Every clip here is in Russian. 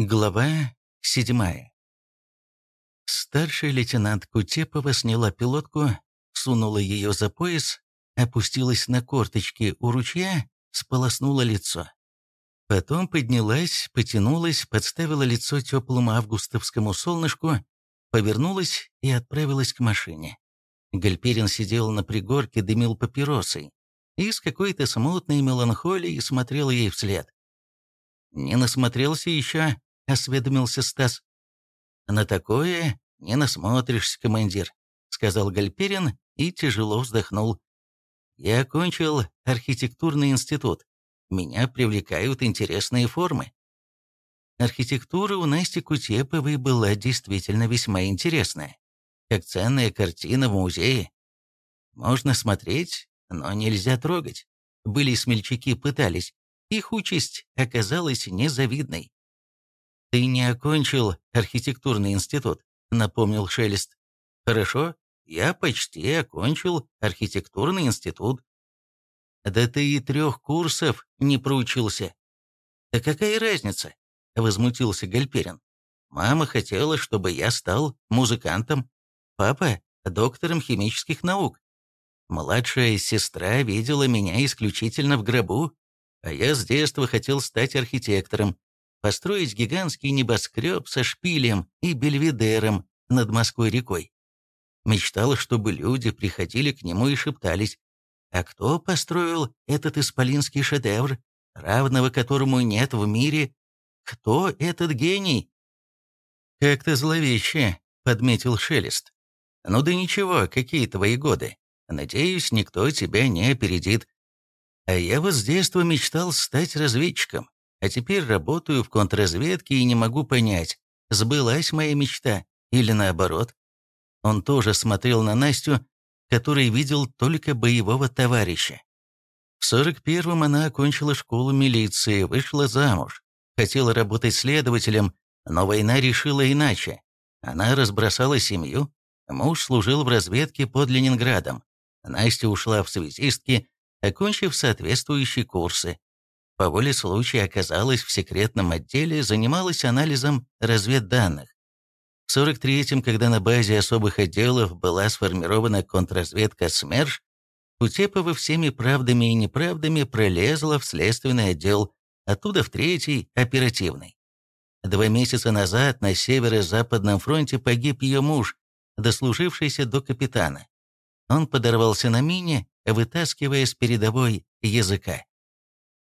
Глава седьмая. Старший лейтенант Кутепова сняла пилотку, сунула ее за пояс, опустилась на корточки у ручья, сполоснула лицо. Потом поднялась, потянулась, подставила лицо теплому августовскому солнышку, повернулась и отправилась к машине. Гальперин сидел на пригорке, дымил папиросой и с какой-то смутной меланхолией смотрел ей вслед. «Не насмотрелся еще?» — осведомился Стас. «На такое не насмотришься, командир», — сказал Гальперин и тяжело вздохнул. «Я окончил архитектурный институт. Меня привлекают интересные формы». Архитектура у Насти Кутеповой была действительно весьма интересная, как ценная картина в музее. Можно смотреть, но нельзя трогать. Были смельчаки пытались, их участь оказалась незавидной. «Ты не окончил архитектурный институт», — напомнил Шелест. «Хорошо, я почти окончил архитектурный институт». «Да ты и трех курсов не проучился». «Да какая разница?» — возмутился Гальперин. «Мама хотела, чтобы я стал музыкантом. Папа — доктором химических наук. Младшая сестра видела меня исключительно в гробу, а я с детства хотел стать архитектором построить гигантский небоскреб со шпилем и бельведером над Москвой-рекой. Мечтал, чтобы люди приходили к нему и шептались, а кто построил этот исполинский шедевр, равного которому нет в мире? Кто этот гений? «Как-то зловеще», — подметил Шелест. «Ну да ничего, какие твои годы. Надеюсь, никто тебя не опередит. А я вот с детства мечтал стать разведчиком а теперь работаю в контрразведке и не могу понять, сбылась моя мечта или наоборот. Он тоже смотрел на Настю, который видел только боевого товарища. В 41-м она окончила школу милиции, вышла замуж, хотела работать следователем, но война решила иначе. Она разбросала семью, муж служил в разведке под Ленинградом. Настя ушла в связистки, окончив соответствующие курсы по воле случая оказалась в секретном отделе, занималась анализом разведданных. В 43-м, когда на базе особых отделов была сформирована контрразведка СМЕРШ, Кутепова всеми правдами и неправдами пролезла в следственный отдел, оттуда в третий – оперативный. Два месяца назад на северо-западном фронте погиб ее муж, дослужившийся до капитана. Он подорвался на мине, вытаскивая с передовой языка.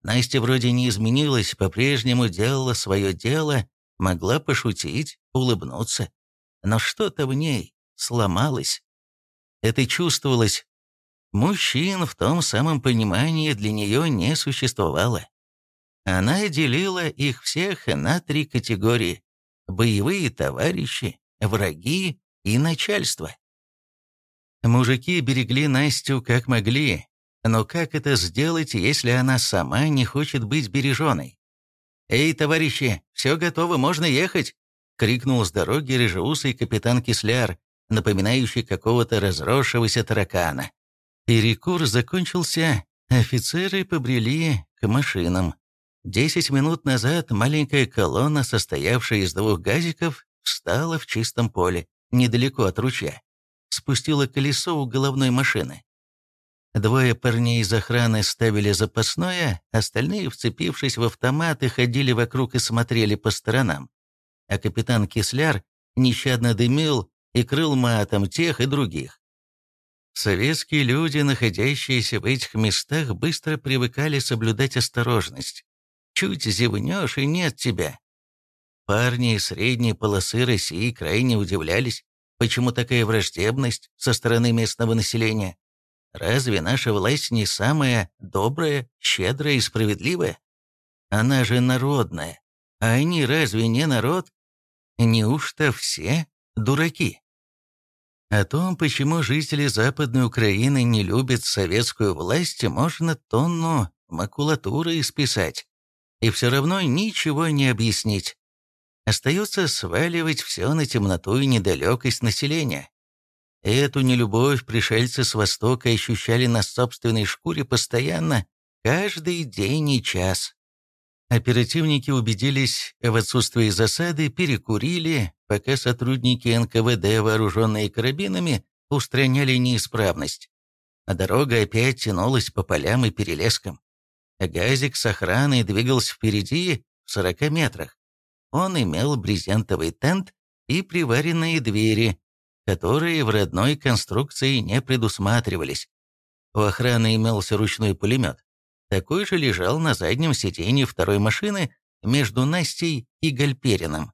Настя вроде не изменилась, по-прежнему делала свое дело, могла пошутить, улыбнуться. Но что-то в ней сломалось. Это чувствовалось. Мужчин в том самом понимании для нее не существовало. Она делила их всех на три категории – боевые товарищи, враги и начальство. Мужики берегли Настю как могли, но как это сделать, если она сама не хочет быть береженой? «Эй, товарищи, все готово, можно ехать!» — крикнул с дороги рыжеусый капитан Кисляр, напоминающий какого-то разросшегося таракана. Перекур закончился, офицеры побрели к машинам. Десять минут назад маленькая колонна, состоявшая из двух газиков, встала в чистом поле, недалеко от ручья. Спустила колесо у головной машины. Двое парней из охраны ставили запасное, остальные, вцепившись в автоматы, ходили вокруг и смотрели по сторонам. А капитан Кисляр нещадно дымил и крыл матом тех и других. Советские люди, находящиеся в этих местах, быстро привыкали соблюдать осторожность. Чуть зевнешь, и нет тебя. Парни из средней полосы России крайне удивлялись, почему такая враждебность со стороны местного населения. Разве наша власть не самая добрая, щедрая и справедливая? Она же народная. А они разве не народ? Неужто все дураки? О том, почему жители Западной Украины не любят советскую власть, можно тонну макулатуры исписать. И все равно ничего не объяснить. Остается сваливать все на темноту и недалекость населения. Эту нелюбовь пришельцы с Востока ощущали на собственной шкуре постоянно, каждый день и час. Оперативники убедились в отсутствии засады, перекурили, пока сотрудники НКВД, вооруженные карабинами, устраняли неисправность. А дорога опять тянулась по полям и перелескам. Газик с охраной двигался впереди в 40 метрах. Он имел брезентовый тент и приваренные двери, которые в родной конструкции не предусматривались. У охраны имелся ручной пулемет. Такой же лежал на заднем сиденье второй машины между Настей и Гальперином.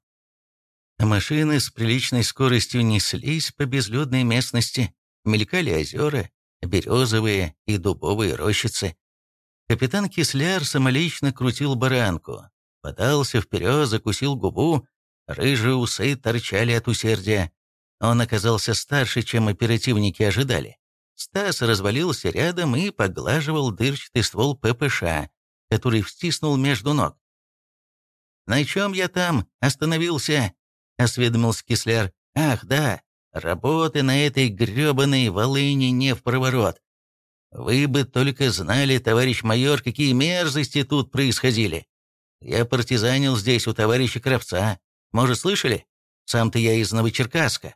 Машины с приличной скоростью неслись по безлюдной местности, мелькали озера, березовые и дубовые рощицы. Капитан Кисляр самолично крутил баранку, подался вперед, закусил губу, рыжие усы торчали от усердия. Он оказался старше, чем оперативники ожидали. Стас развалился рядом и поглаживал дырчатый ствол ППШ, который встиснул между ног. «На чем я там остановился?» — осведомился Кисляр. «Ах, да, работы на этой гребаной волыне не в проворот. Вы бы только знали, товарищ майор, какие мерзости тут происходили. Я партизанил здесь у товарища Кравца. Может, слышали? Сам-то я из Новочеркасска.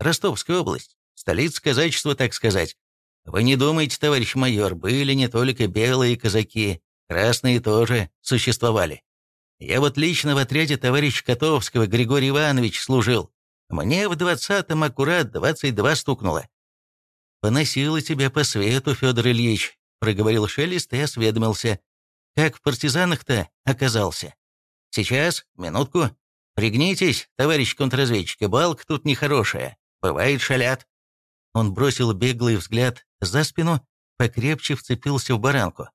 Ростовская область. Столица казачества, так сказать. Вы не думаете, товарищ майор, были не только белые казаки, красные тоже существовали. Я вот лично в отряде товарища Котовского Григорий Иванович служил. Мне в двадцатом аккурат двадцать два стукнуло. «Поносило тебя по свету, Федор Ильич», — проговорил Шелест и осведомился. «Как в партизанах-то оказался?» «Сейчас, минутку. Пригнитесь, товарищ контрразведчик, балка тут нехорошая. Бывает, шалят». Он бросил беглый взгляд за спину, покрепче вцепился в баранку.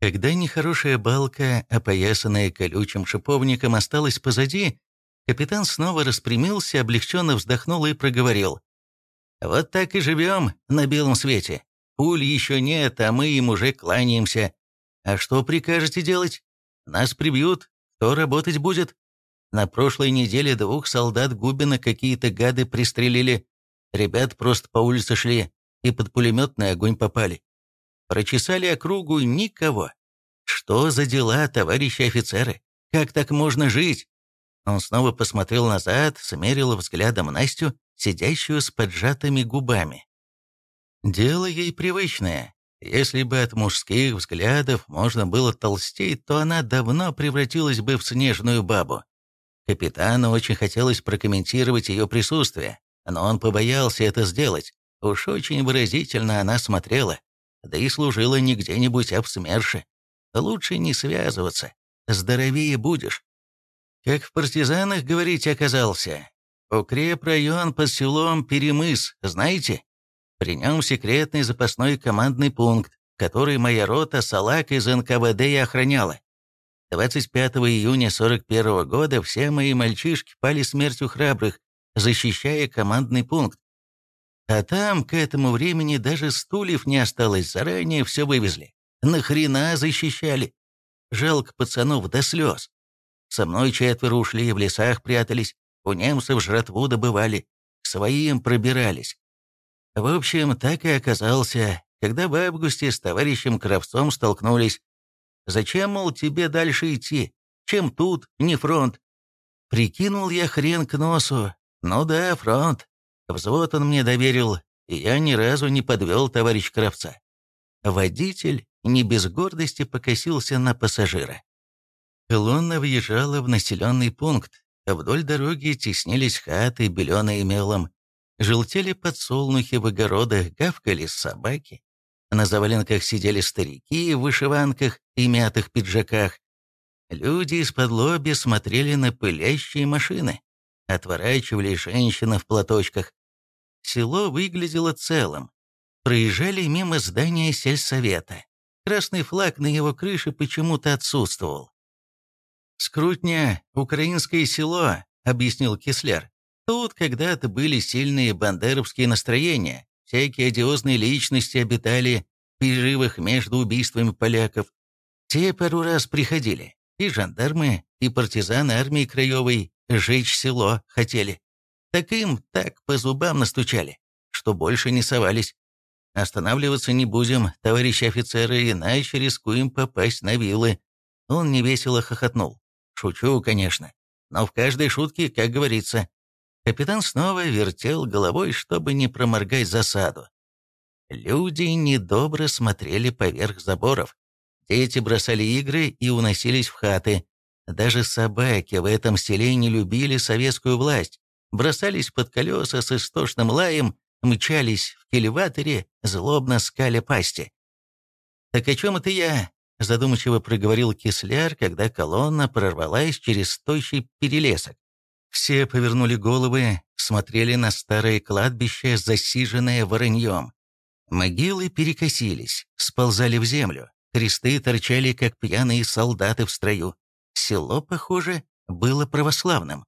Когда нехорошая балка, опоясанная колючим шиповником, осталась позади, капитан снова распрямился, облегченно вздохнул и проговорил. «Вот так и живем на белом свете. Пуль еще нет, а мы им уже кланяемся. А что прикажете делать? Нас прибьют, кто работать будет? На прошлой неделе двух солдат Губина какие-то гады пристрелили. Ребят просто по улице шли и под пулеметный огонь попали. Прочесали округу никого. Что за дела, товарищи офицеры? Как так можно жить? Он снова посмотрел назад, смерил взглядом Настю, сидящую с поджатыми губами. Дело ей привычное. Если бы от мужских взглядов можно было толстеть, то она давно превратилась бы в снежную бабу. Капитану очень хотелось прокомментировать ее присутствие, но он побоялся это сделать. Уж очень выразительно она смотрела, да и служила не где-нибудь, а в СМЕРШе. Лучше не связываться, здоровее будешь. Как в партизанах, говорите, оказался. Укрепрайон под селом Перемыс, знаете? При нем секретный запасной командный пункт, который моя рота Салак из НКВД и охраняла. 25 июня 41 года все мои мальчишки пали смертью храбрых, защищая командный пункт. А там к этому времени даже стульев не осталось, заранее все вывезли. Нахрена защищали? Жалко пацанов до слез. Со мной четверо ушли, в лесах прятались, у немцев жратву добывали, к своим пробирались. В общем, так и оказался, когда в августе с товарищем Кравцом столкнулись. Зачем, мол, тебе дальше идти? Чем тут, не фронт? Прикинул я хрен к носу, «Ну да, фронт. Взвод он мне доверил, и я ни разу не подвел товарищ Кравца». Водитель не без гордости покосился на пассажира. Колонна въезжала в населенный пункт. Вдоль дороги теснились хаты, беленые мелом. Желтели подсолнухи в огородах, гавкали собаки. На заваленках сидели старики в вышиванках и мятых пиджаках. Люди из-под лоби смотрели на пылящие машины. Отворачивали женщины в платочках. Село выглядело целым. Проезжали мимо здания сельсовета. Красный флаг на его крыше почему-то отсутствовал. «Скрутня — украинское село», — объяснил Кислер. «Тут когда-то были сильные бандеровские настроения, всякие одиозные личности обитали в перерывах между убийствами поляков. Те пару раз приходили, и жандармы, и партизаны армии краевой, Жечь село хотели. Так им так по зубам настучали, что больше не совались. Останавливаться не будем, товарищи офицеры, иначе рискуем попасть на вилы. Он невесело хохотнул. «Шучу, конечно. Но в каждой шутке, как говорится». Капитан снова вертел головой, чтобы не проморгать засаду. Люди недобро смотрели поверх заборов. Дети бросали игры и уносились в хаты. Даже собаки в этом селе не любили советскую власть, бросались под колеса с истошным лаем, мчались в келеваторе, злобно скаля пасти. «Так о чем это я?» — задумчиво проговорил Кисляр, когда колонна прорвалась через стойчий перелесок. Все повернули головы, смотрели на старое кладбище, засиженное вороньем. Могилы перекосились, сползали в землю, кресты торчали, как пьяные солдаты в строю. Село, похоже, было православным.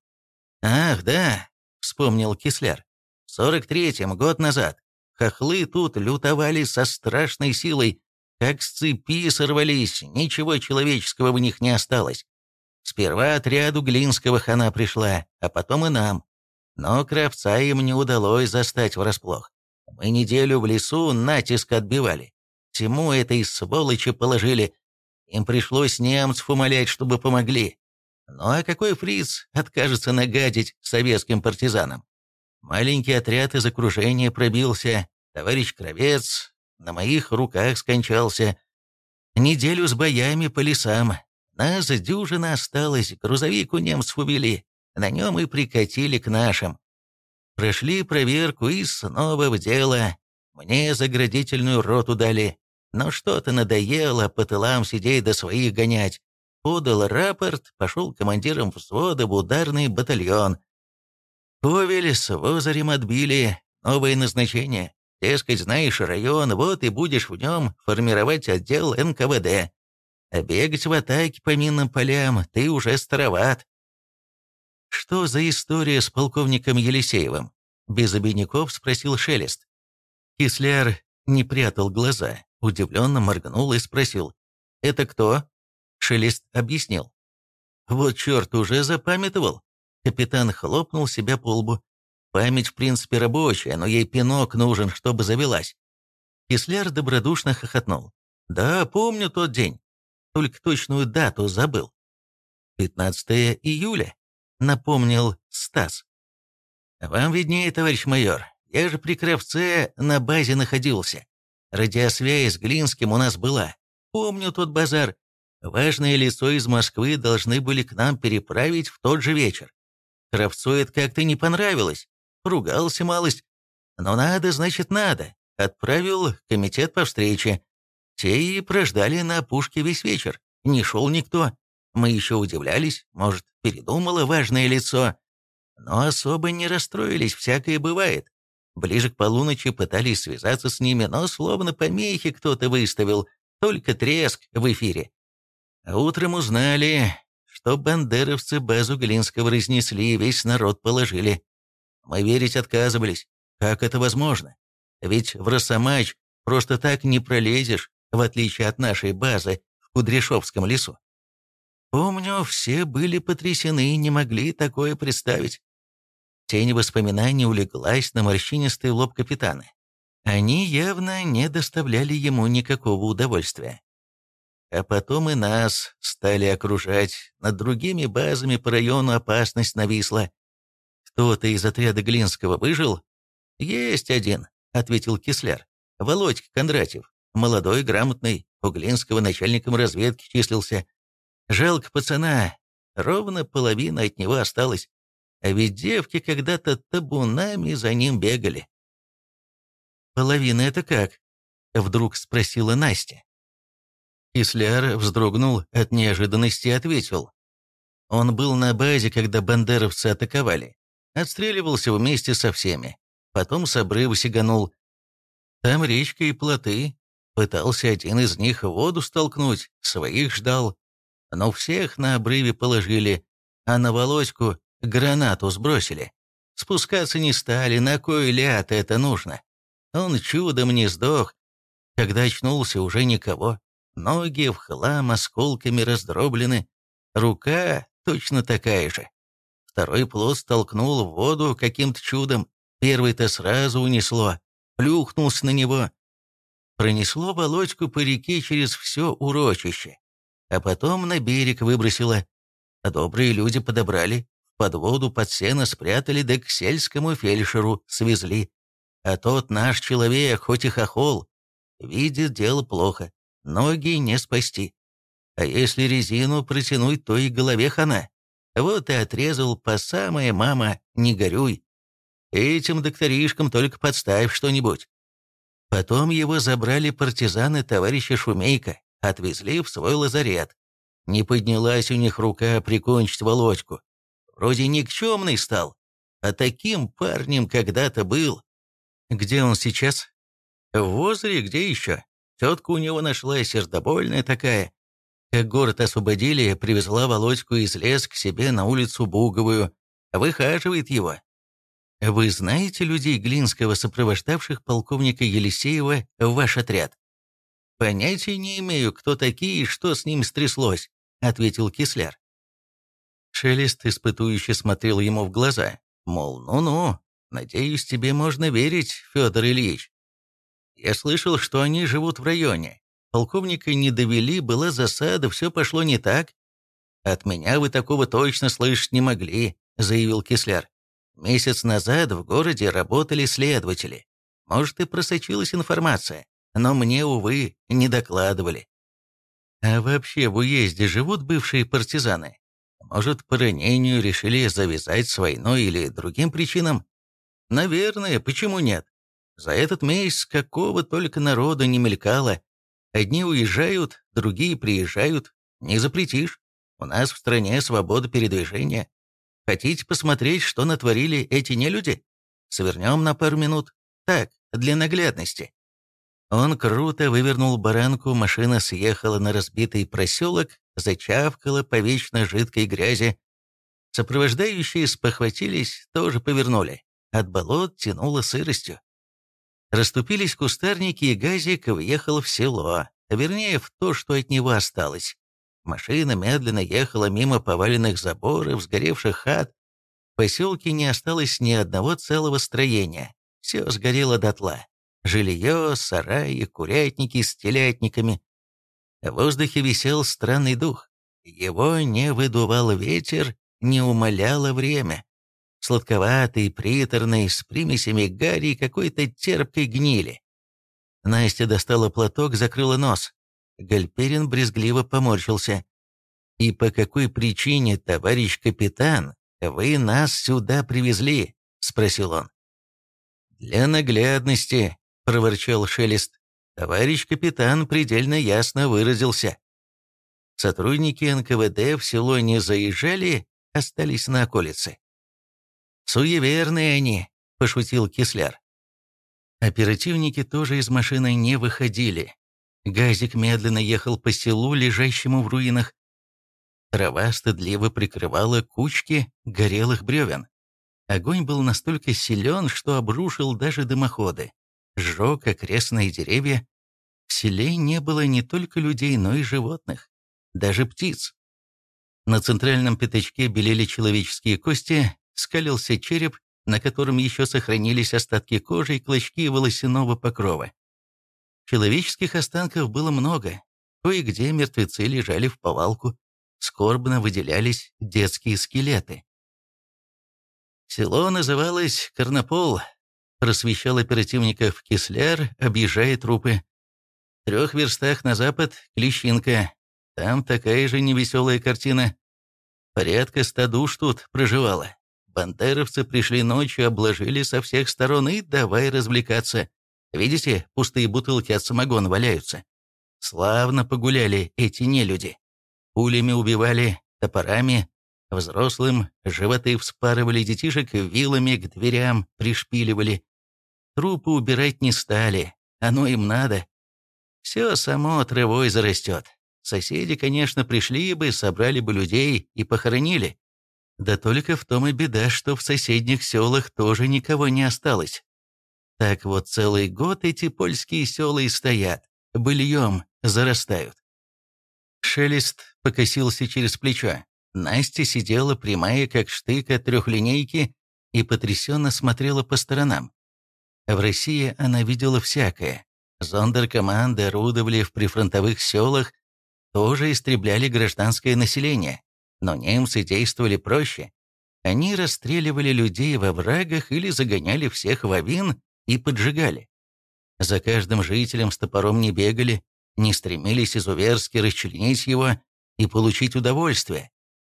«Ах, да», — вспомнил Кисляр, — «в сорок третьем, год назад, хохлы тут лютовали со страшной силой, как с цепи сорвались, ничего человеческого в них не осталось. Сперва отряду Глинского хана пришла, а потом и нам. Но Кравца им не удалось застать врасплох. Мы неделю в лесу натиск отбивали. Всему этой сволочи положили, им пришлось немцев умолять, чтобы помогли. Ну а какой фриц откажется нагадить советским партизанам? Маленький отряд из окружения пробился, товарищ Кровец на моих руках скончался. Неделю с боями по лесам. Нас дюжина осталось, грузовик у немцев увели. На нем и прикатили к нашим. Прошли проверку и снова в дело. Мне заградительную роту дали. Но что-то надоело по тылам сидеть до своих гонять. Подал рапорт, пошел командиром взвода в ударный батальон. Ковель с Возарем отбили, новое назначение. Дескать, знаешь район, вот и будешь в нем формировать отдел НКВД. А бегать в атаке по минным полям ты уже староват. Что за история с полковником Елисеевым? Без обиняков спросил Шелест. Кисляр не прятал глаза удивленно моргнул и спросил. «Это кто?» Шелест объяснил. «Вот черт, уже запамятовал?» Капитан хлопнул себя по лбу. «Память, в принципе, рабочая, но ей пинок нужен, чтобы завелась». Кисляр добродушно хохотнул. «Да, помню тот день. Только точную дату забыл». «15 июля», — напомнил Стас. «Вам виднее, товарищ майор. Я же при Кравце на базе находился. Радиосвязь с Глинским у нас была. Помню тот базар. Важное лицо из Москвы должны были к нам переправить в тот же вечер. Кравцу это как-то не понравилось. Ругался малость. Но надо, значит, надо. Отправил комитет по встрече. Те и прождали на опушке весь вечер. Не шел никто. Мы еще удивлялись, может, передумало важное лицо. Но особо не расстроились, всякое бывает. Ближе к полуночи пытались связаться с ними, но словно помехи кто-то выставил, только треск в эфире. Утром узнали, что бандеровцы базу Глинского разнесли и весь народ положили. Мы верить отказывались. Как это возможно? Ведь в Росомач просто так не пролезешь, в отличие от нашей базы в Кудряшовском лесу. Помню, все были потрясены и не могли такое представить. Тень воспоминаний улеглась на морщинистый лоб капитана. Они явно не доставляли ему никакого удовольствия. А потом и нас стали окружать. Над другими базами по району опасность нависла. Кто-то из отряда Глинского выжил? Есть один, ответил Кисляр. Володька Кондратьев. Молодой, грамотный, у Глинского начальником разведки числился. Жалко пацана, ровно половина от него осталась. А ведь девки когда-то табунами за ним бегали. «Половина это как?» — вдруг спросила Настя. Кисляр вздрогнул от неожиданности и ответил. Он был на базе, когда бандеровцы атаковали. Отстреливался вместе со всеми. Потом с обрыва сиганул. Там речка и плоты. Пытался один из них воду столкнуть, своих ждал. Но всех на обрыве положили, а на Володьку Гранату сбросили. Спускаться не стали, на кой ляд это нужно. Он чудом не сдох. Когда очнулся, уже никого. Ноги в хлам осколками раздроблены. Рука точно такая же. Второй плод столкнул в воду каким-то чудом. Первый-то сразу унесло. Плюхнулся на него. Пронесло Володьку по реке через все урочище. а потом на берег выбросила. А добрые люди подобрали, в подводу под сено спрятали, да к сельскому фельдшеру свезли. А тот наш человек, хоть и хохол, видит дело плохо, ноги не спасти. А если резину протянуть, то и голове хана. Вот и отрезал по самое «мама, не горюй». Этим докторишкам только подставь что-нибудь. Потом его забрали партизаны товарища Шумейка, отвезли в свой лазарет. Не поднялась у них рука прикончить Володьку. Вроде никчемный стал, а таким парнем когда-то был. Где он сейчас? В озере, где еще? Тетка у него нашла сердобольная такая. Как город освободили, привезла Володьку из лес к себе на улицу Буговую. Выхаживает его. Вы знаете людей Глинского, сопровождавших полковника Елисеева в ваш отряд? Понятия не имею, кто такие и что с ним стряслось, ответил Кисляр. Шелест испытующе смотрел ему в глаза, мол, ну-ну, надеюсь, тебе можно верить, Федор Ильич. Я слышал, что они живут в районе. Полковника не довели, была засада, все пошло не так. От меня вы такого точно слышать не могли, заявил Кисляр. Месяц назад в городе работали следователи. Может, и просочилась информация, но мне, увы, не докладывали. А вообще в уезде живут бывшие партизаны? Может, по ранению решили завязать с войной или другим причинам? Наверное, почему нет? За этот месяц какого только народа не мелькало. Одни уезжают, другие приезжают. Не запретишь. У нас в стране свобода передвижения. Хотите посмотреть, что натворили эти нелюди? Свернем на пару минут. Так, для наглядности». Он круто вывернул баранку, машина съехала на разбитый проселок, зачавкала по вечно жидкой грязи. Сопровождающие спохватились, тоже повернули. От болот тянуло сыростью. Раступились кустарники, и газик въехал в село, вернее, в то, что от него осталось. Машина медленно ехала мимо поваленных заборов, сгоревших хат. В поселке не осталось ни одного целого строения. Все сгорело дотла. Жилье, сараи, курятники с телятниками. В воздухе висел странный дух. Его не выдувал ветер, не умоляло время. Сладковатый, приторный, с примесями гари и какой-то терпкой гнили. Настя достала платок, закрыла нос. Гальперин брезгливо поморщился. «И по какой причине, товарищ капитан, вы нас сюда привезли?» — спросил он. «Для наглядности», — проворчал Шелест. «Товарищ капитан предельно ясно выразился. Сотрудники НКВД в село не заезжали, остались на околице». «Суеверные они», — пошутил Кисляр. Оперативники тоже из машины не выходили. Газик медленно ехал по селу, лежащему в руинах. Трава стыдливо прикрывала кучки горелых бревен. Огонь был настолько силен, что обрушил даже дымоходы. Сжег окрестные деревья. В селе не было не только людей, но и животных. Даже птиц. На центральном пятачке белели человеческие кости, скалился череп, на котором еще сохранились остатки кожи и клочки волосяного покрова. Человеческих останков было много. Кое-где мертвецы лежали в повалку. Скорбно выделялись детские скелеты. Село называлось Карнопол. Просвещал оперативников Кисляр, объезжая трупы. В трех верстах на запад — Клещинка. Там такая же невеселая картина. Порядка ста душ тут проживало. Бандеровцы пришли ночью, обложили со всех сторон и давай развлекаться. Видите, пустые бутылки от самогона валяются. Славно погуляли эти нелюди. Пулями убивали, топорами, взрослым животы вспарывали детишек, вилами к дверям пришпиливали. Трупы убирать не стали, оно им надо. Все само травой зарастет. Соседи, конечно, пришли бы, собрали бы людей и похоронили. Да только в том и беда, что в соседних селах тоже никого не осталось. Так вот целый год эти польские села и стоят, быльем зарастают. Шелест покосился через плечо. Настя сидела прямая, как штык от трехлинейки, и потрясенно смотрела по сторонам. В России она видела всякое. Зондеркоманды орудовали в прифронтовых селах, тоже истребляли гражданское население, но немцы действовали проще. Они расстреливали людей во врагах или загоняли всех в авин и поджигали. За каждым жителем с топором не бегали, не стремились изуверски расчленить его и получить удовольствие.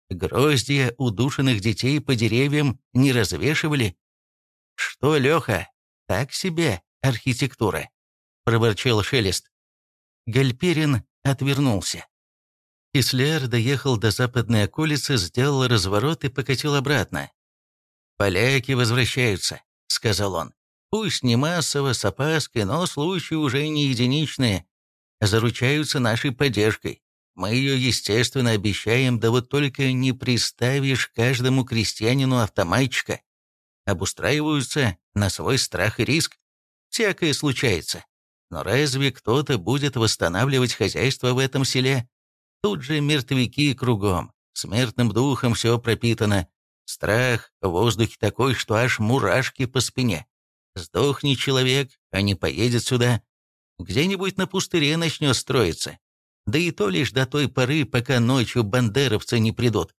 Гроздья удушенных детей по деревьям не развешивали. «Что, Леха, так себе архитектура?» — проворчал Шелест. Гальперин отвернулся. Кислер доехал до западной околицы, сделал разворот и покатил обратно. «Поляки возвращаются», — сказал он. «Пусть не массово, с опаской, но случаи уже не единичные. Заручаются нашей поддержкой. Мы ее, естественно, обещаем, да вот только не приставишь каждому крестьянину автоматчика. Обустраиваются на свой страх и риск. Всякое случается. Но разве кто-то будет восстанавливать хозяйство в этом селе? Тут же мертвяки кругом, смертным духом все пропитано. Страх в воздухе такой, что аж мурашки по спине. Сдохни человек, а не поедет сюда. Где-нибудь на пустыре начнет строиться. Да и то лишь до той поры, пока ночью бандеровцы не придут.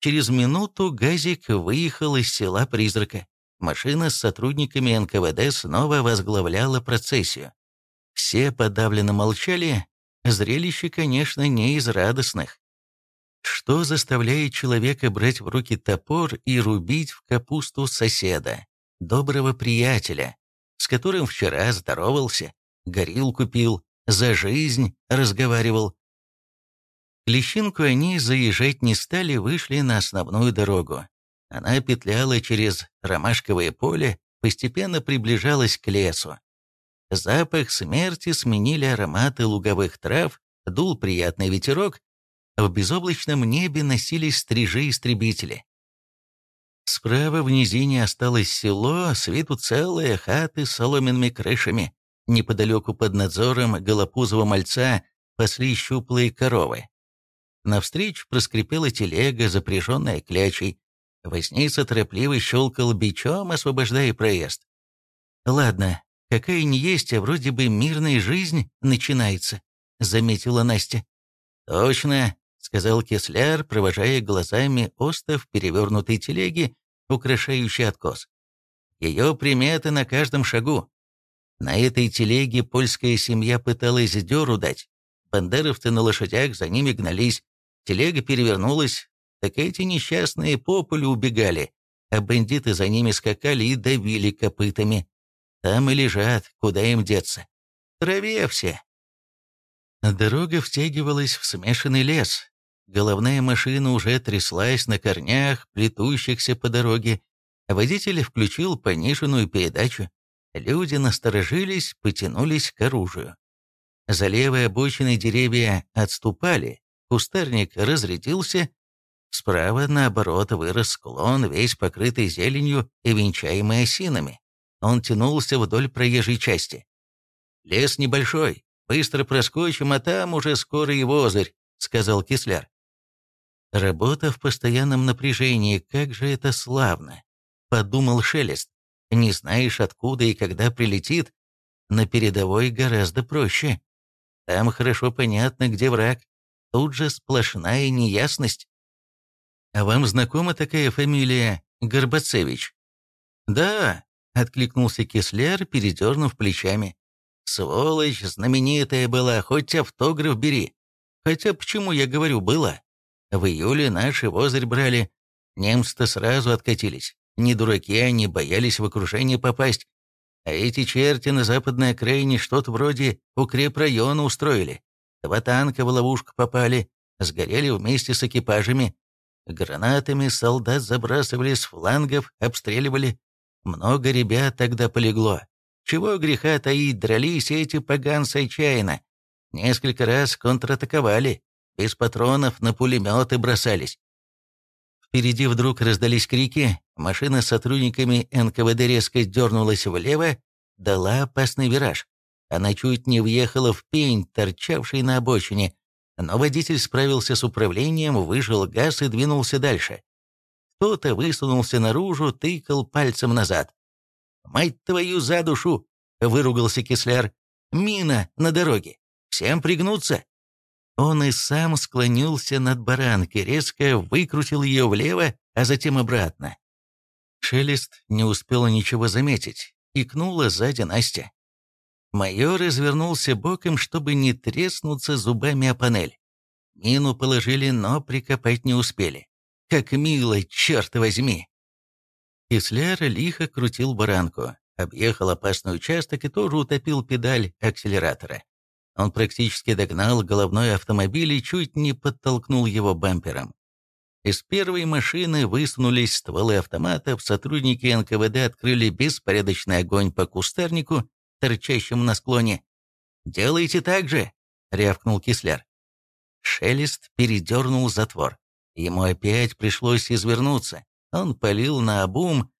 Через минуту Газик выехал из села Призрака. Машина с сотрудниками НКВД снова возглавляла процессию. Все подавленно молчали, зрелище, конечно, не из радостных. Что заставляет человека брать в руки топор и рубить в капусту соседа, доброго приятеля, с которым вчера здоровался, горилку пил, за жизнь разговаривал. К Лещинку они заезжать не стали, вышли на основную дорогу. Она петляла через ромашковое поле, постепенно приближалась к лесу. Запах смерти сменили ароматы луговых трав, дул приятный ветерок, в безоблачном небе носились стрижи-истребители. Справа в низине осталось село, с виду целые хаты с соломенными крышами. Неподалеку под надзором голопузого мальца пасли щуплые коровы. Навстречу проскрипела телега, запряженная клячей. Возница торопливо щелкал бичом, освобождая проезд. «Ладно, какая ни есть, а вроде бы мирная жизнь начинается», — заметила Настя. «Точно», — сказал Кесляр, провожая глазами остов перевернутой телеги, украшающий откос. «Ее приметы на каждом шагу. На этой телеге польская семья пыталась дёру дать. Бандеровцы на лошадях за ними гнались. Телега перевернулась, так эти несчастные по полю убегали, а бандиты за ними скакали и давили копытами. Там и лежат, куда им деться. Траве все. Дорога втягивалась в смешанный лес. Головная машина уже тряслась на корнях, плетущихся по дороге. Водитель включил пониженную передачу. Люди насторожились, потянулись к оружию. За левой обочиной деревья отступали, кустарник разрядился, справа, наоборот, вырос склон, весь покрытый зеленью и венчаемый осинами. Он тянулся вдоль проезжей части. «Лес небольшой, быстро проскочим, а там уже скоро и возырь», — сказал Кисляр. Работа в постоянном напряжении, как же это славно, — подумал Шелест. Не знаешь, откуда и когда прилетит, на передовой гораздо проще. Там хорошо понятно, где враг. Тут же сплошная неясность. А вам знакома такая фамилия Горбацевич? Да, откликнулся Кислер, передернув плечами. Сволочь знаменитая была, хоть автограф бери. Хотя почему я говорю «была»? В июле наши возырь брали. Немцы-то сразу откатились. Не дураки они, боялись в окружение попасть. А эти черти на западной окраине что-то вроде укрепрайона устроили. Два танка в ловушку попали, сгорели вместе с экипажами. Гранатами солдат забрасывали с флангов, обстреливали. Много ребят тогда полегло. Чего греха таить, дрались эти поганцы отчаянно. Несколько раз контратаковали, без патронов на пулеметы бросались. Впереди вдруг раздались крики, машина с сотрудниками НКВД резко дернулась влево, дала опасный вираж. Она чуть не въехала в пень, торчавший на обочине, но водитель справился с управлением, выжил газ и двинулся дальше. Кто-то высунулся наружу, тыкал пальцем назад. «Мать твою за душу!» — выругался Кисляр. «Мина на дороге! Всем пригнуться!» Он и сам склонился над баранкой, резко выкрутил ее влево, а затем обратно. Шелест не успел ничего заметить. Икнула сзади Настя. Майор развернулся боком, чтобы не треснуться зубами о панель. Мину положили, но прикопать не успели. Как мило, черт возьми! Кисляр лихо крутил баранку, объехал опасный участок и тоже утопил педаль акселератора. Он практически догнал головной автомобиль и чуть не подтолкнул его бампером. Из первой машины высунулись стволы автоматов, сотрудники НКВД открыли беспорядочный огонь по кустарнику, торчащему на склоне. «Делайте так же!» — рявкнул Кисляр. Шелест передернул затвор. Ему опять пришлось извернуться. Он полил на обум.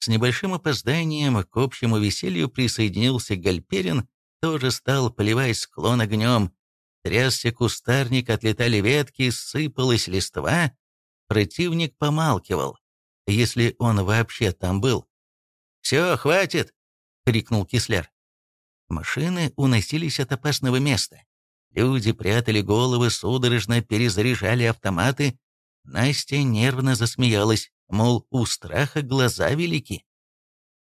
С небольшим опозданием к общему веселью присоединился Гальперин, тоже стал поливать склон огнем. Трясся кустарник, отлетали ветки, сыпалась листва. Противник помалкивал, если он вообще там был. «Все, хватит!» — крикнул Кисляр. Машины уносились от опасного места. Люди прятали головы, судорожно перезаряжали автоматы. Настя нервно засмеялась, мол, у страха глаза велики.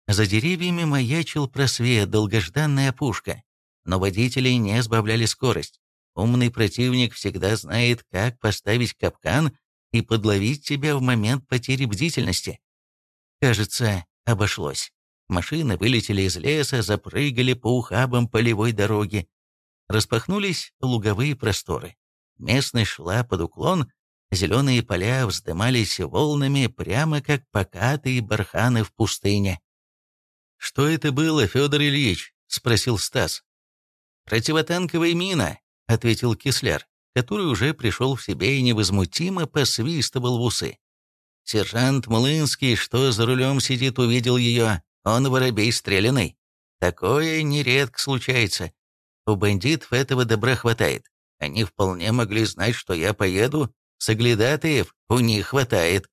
За деревьями маячил просвет, долгожданная опушка. Но водители не сбавляли скорость. Умный противник всегда знает, как поставить капкан и подловить тебя в момент потери бдительности. Кажется, обошлось. Машины вылетели из леса, запрыгали по ухабам полевой дороги. Распахнулись луговые просторы. Местность шла под уклон, зеленые поля вздымались волнами, прямо как покатые барханы в пустыне. «Что это было, Федор Ильич?» — спросил Стас. «Противотанковая мина», — ответил Кисляр, который уже пришел в себя и невозмутимо посвистывал в усы. Сержант Млынский, что за рулем сидит, увидел ее. Он воробей стреляный. Такое нередко случается. У бандитов этого добра хватает. Они вполне могли знать, что я поеду. Соглядатаев у них хватает.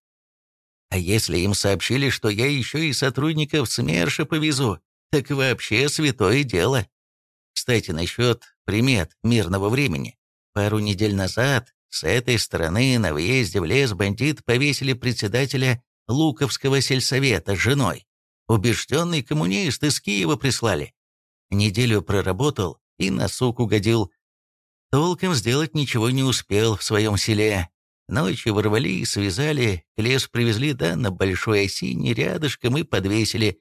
А если им сообщили, что я еще и сотрудников СМЕРШа повезу, так вообще святое дело. Кстати, насчет примет мирного времени. Пару недель назад с этой стороны на въезде в лес бандит повесили председателя Луковского сельсовета с женой. Убежденный коммунист из Киева прислали. Неделю проработал, и на сук угодил. Толком сделать ничего не успел в своем селе. Ночью ворвали и связали, к лесу привезли, да на большой осине рядышком и подвесили.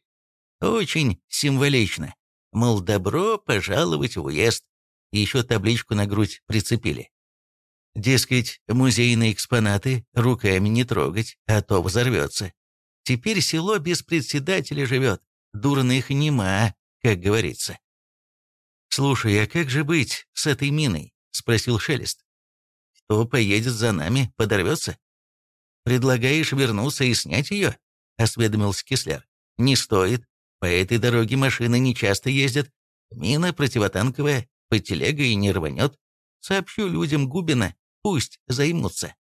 Очень символично. Мол, добро пожаловать в уезд. Еще табличку на грудь прицепили. Дескать, музейные экспонаты руками не трогать, а то взорвется. Теперь село без председателя живет. Дурных нема, как говорится. «Слушай, а как же быть с этой миной?» — спросил Шелест. «Кто поедет за нами, подорвется?» «Предлагаешь вернуться и снять ее?» — осведомился Кисляр. «Не стоит. По этой дороге машины не часто ездят. Мина противотанковая, под телегой не рванет. Сообщу людям Губина, пусть займутся».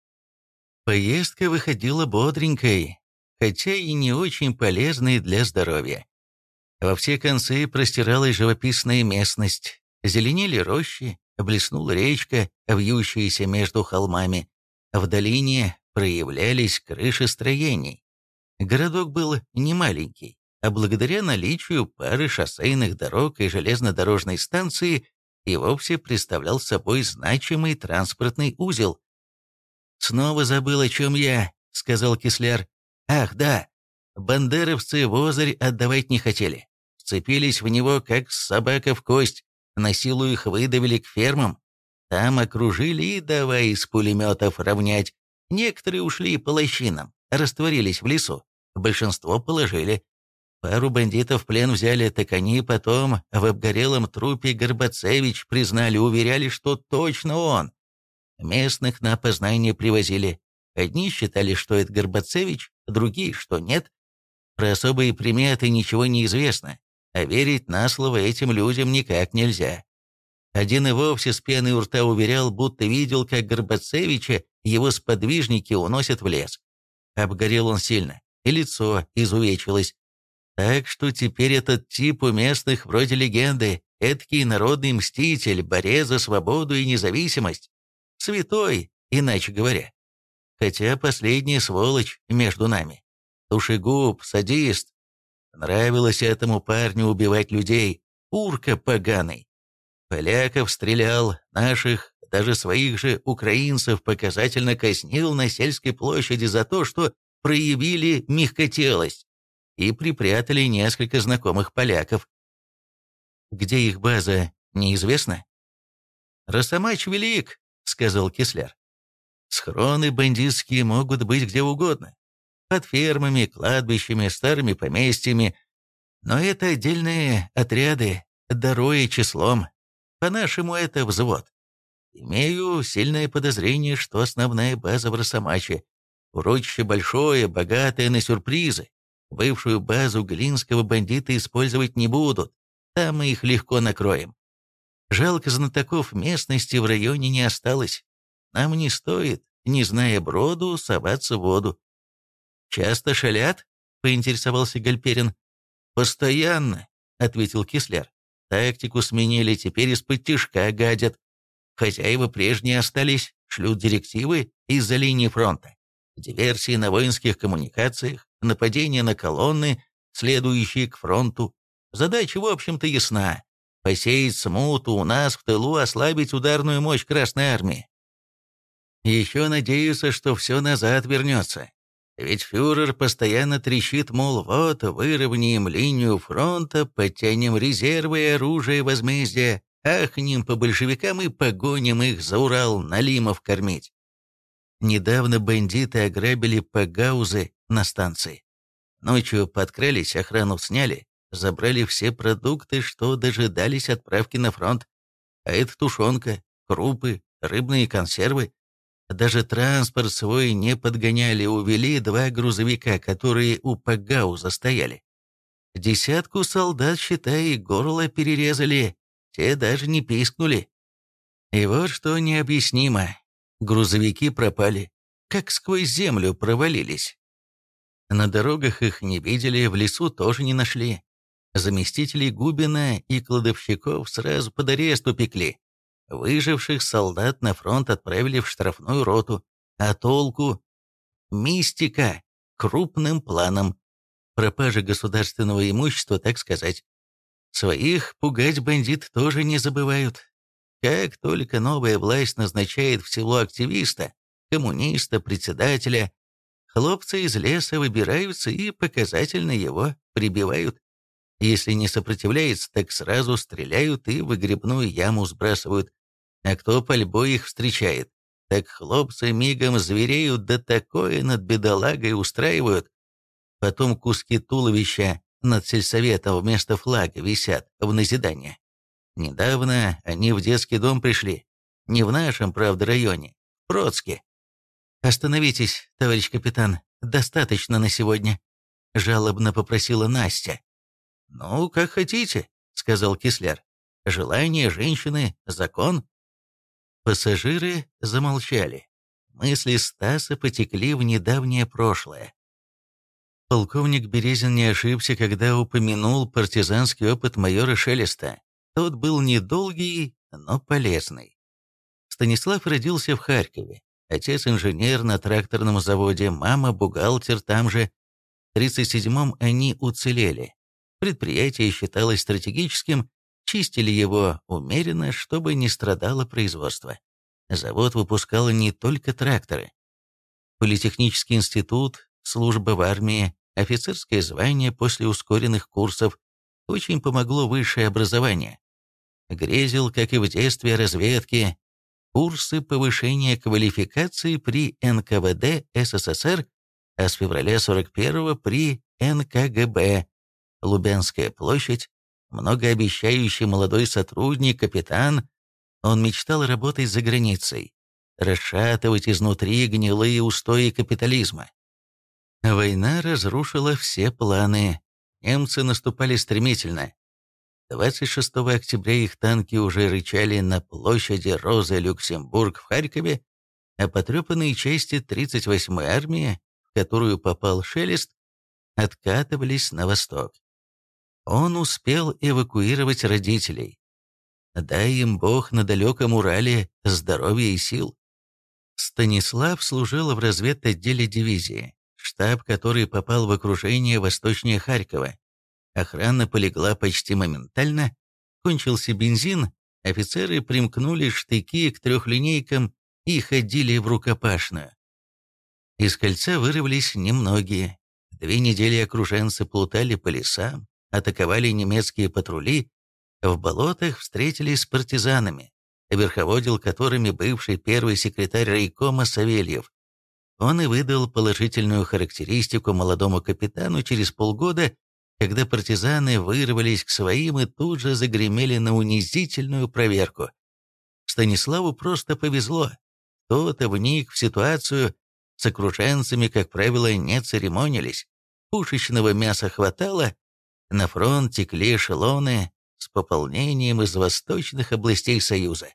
Поездка выходила бодренькой, хотя и не очень полезной для здоровья. Во все концы простиралась живописная местность. Зеленели рощи, блеснула речка, вьющаяся между холмами. В долине проявлялись крыши строений. Городок был не маленький, а благодаря наличию пары шоссейных дорог и железнодорожной станции и вовсе представлял собой значимый транспортный узел. «Снова забыл, о чем я», — сказал Кисляр. «Ах, да, бандеровцы Возарь отдавать не хотели вцепились в него, как собака в кость, на силу их выдавили к фермам. Там окружили и давай из пулеметов равнять. Некоторые ушли по лощинам, растворились в лесу. Большинство положили. Пару бандитов в плен взяли, так они потом в обгорелом трупе Горбацевич признали, уверяли, что точно он. Местных на опознание привозили. Одни считали, что это Горбацевич, другие, что нет. Про особые приметы ничего не известно а верить на слово этим людям никак нельзя. Один и вовсе с пеной у рта уверял, будто видел, как Горбацевича его сподвижники уносят в лес. Обгорел он сильно, и лицо изувечилось. Так что теперь этот тип у местных вроде легенды, эдакий народный мститель, борец за свободу и независимость. Святой, иначе говоря. Хотя последняя сволочь между нами. Тушегуб, садист. Нравилось этому парню убивать людей. Урка поганый. Поляков стрелял, наших, даже своих же украинцев показательно казнил на сельской площади за то, что проявили мягкотелость и припрятали несколько знакомых поляков. Где их база, неизвестно? «Росомач велик», — сказал Кислер. «Схроны бандитские могут быть где угодно. Под фермами, кладбищами, старыми поместьями. Но это отдельные отряды, дорое числом. По-нашему, это взвод. Имею сильное подозрение, что основная база в Росомаче. Урочище большое, богатое на сюрпризы. Бывшую базу Глинского бандиты использовать не будут. Там мы их легко накроем. Жалко знатоков местности в районе не осталось. Нам не стоит, не зная броду, соваться в воду. «Часто шалят?» — поинтересовался Гальперин. «Постоянно», — ответил Кислер. «Тактику сменили, теперь из-под тишка гадят. Хозяева прежние остались, шлют директивы из-за линии фронта. Диверсии на воинских коммуникациях, нападения на колонны, следующие к фронту. Задача, в общем-то, ясна. Посеять смуту у нас в тылу, ослабить ударную мощь Красной Армии. Еще надеются, что все назад вернется. Ведь фюрер постоянно трещит, мол, вот, выровняем линию фронта, подтянем резервы и оружие возмездия, ахнем по большевикам и погоним их за Урал налимов кормить. Недавно бандиты ограбили Пагаузы на станции. Ночью подкрались, охрану сняли, забрали все продукты, что дожидались отправки на фронт. А это тушенка, крупы, рыбные консервы. Даже транспорт свой не подгоняли, увели два грузовика, которые у Пагауза стояли. Десятку солдат, считай, горло перерезали, те даже не пискнули. И вот что необъяснимо. Грузовики пропали, как сквозь землю провалились. На дорогах их не видели, в лесу тоже не нашли. Заместителей Губина и кладовщиков сразу под арест упекли. Выживших солдат на фронт отправили в штрафную роту. А толку? Мистика. Крупным планом. Пропажа государственного имущества, так сказать. Своих пугать бандит тоже не забывают. Как только новая власть назначает в село активиста, коммуниста, председателя, хлопцы из леса выбираются и показательно его прибивают. Если не сопротивляется, так сразу стреляют и в выгребную яму сбрасывают. А кто пальбой их встречает, так хлопцы мигом звереют, да такое над бедолагой устраивают. Потом куски туловища над сельсоветом вместо флага висят в назидание. Недавно они в детский дом пришли. Не в нашем, правда, районе. В Бродске. «Остановитесь, товарищ капитан. Достаточно на сегодня», — жалобно попросила Настя. «Ну, как хотите», — сказал Кислер. «Желание женщины — закон». Пассажиры замолчали. Мысли Стаса потекли в недавнее прошлое. Полковник Березин не ошибся, когда упомянул партизанский опыт майора Шелеста. Тот был недолгий, но полезный. Станислав родился в Харькове. Отец инженер на тракторном заводе, мама бухгалтер там же. В 1937-м они уцелели. Предприятие считалось стратегическим, чистили его умеренно, чтобы не страдало производство. Завод выпускал не только тракторы. Политехнический институт, служба в армии, офицерское звание после ускоренных курсов очень помогло высшее образование. Грезил, как и в детстве, разведки, курсы повышения квалификации при НКВД СССР, а с февраля 41-го при НКГБ Лубянская площадь, многообещающий молодой сотрудник, капитан. Он мечтал работать за границей, расшатывать изнутри гнилые устои капитализма. Война разрушила все планы. Немцы наступали стремительно. 26 октября их танки уже рычали на площади Розы Люксембург в Харькове, а потрепанные части 38-й армии, в которую попал Шелест, откатывались на восток. Он успел эвакуировать родителей. Дай им Бог на далеком Урале здоровья и сил. Станислав служил в разведотделе дивизии, штаб который попал в окружение восточнее Харькова. Охрана полегла почти моментально, кончился бензин, офицеры примкнули штыки к трехлинейкам и ходили в рукопашную. Из кольца вырвались немногие. Две недели окруженцы плутали по лесам, атаковали немецкие патрули, в болотах встретились с партизанами, верховодил которыми бывший первый секретарь райкома Савельев. Он и выдал положительную характеристику молодому капитану через полгода, когда партизаны вырвались к своим и тут же загремели на унизительную проверку. Станиславу просто повезло. Тот вник в ситуацию, с окруженцами, как правило, не церемонились. Пушечного мяса хватало, на фронт текли эшелоны с пополнением из восточных областей Союза.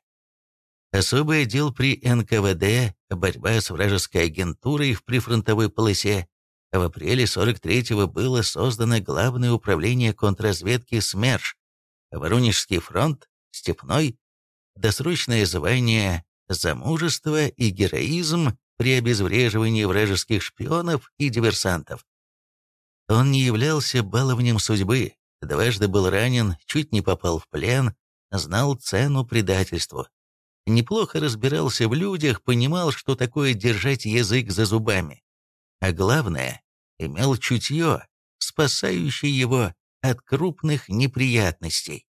Особый отдел при НКВД, борьба с вражеской агентурой в прифронтовой полосе. В апреле 43-го было создано Главное управление контрразведки СМЕРШ, Воронежский фронт, Степной, досрочное звание «За мужество и героизм» при обезвреживании вражеских шпионов и диверсантов. Он не являлся баловнем судьбы, дважды был ранен, чуть не попал в плен, знал цену предательству неплохо разбирался в людях, понимал, что такое держать язык за зубами. А главное, имел чутье, спасающее его от крупных неприятностей.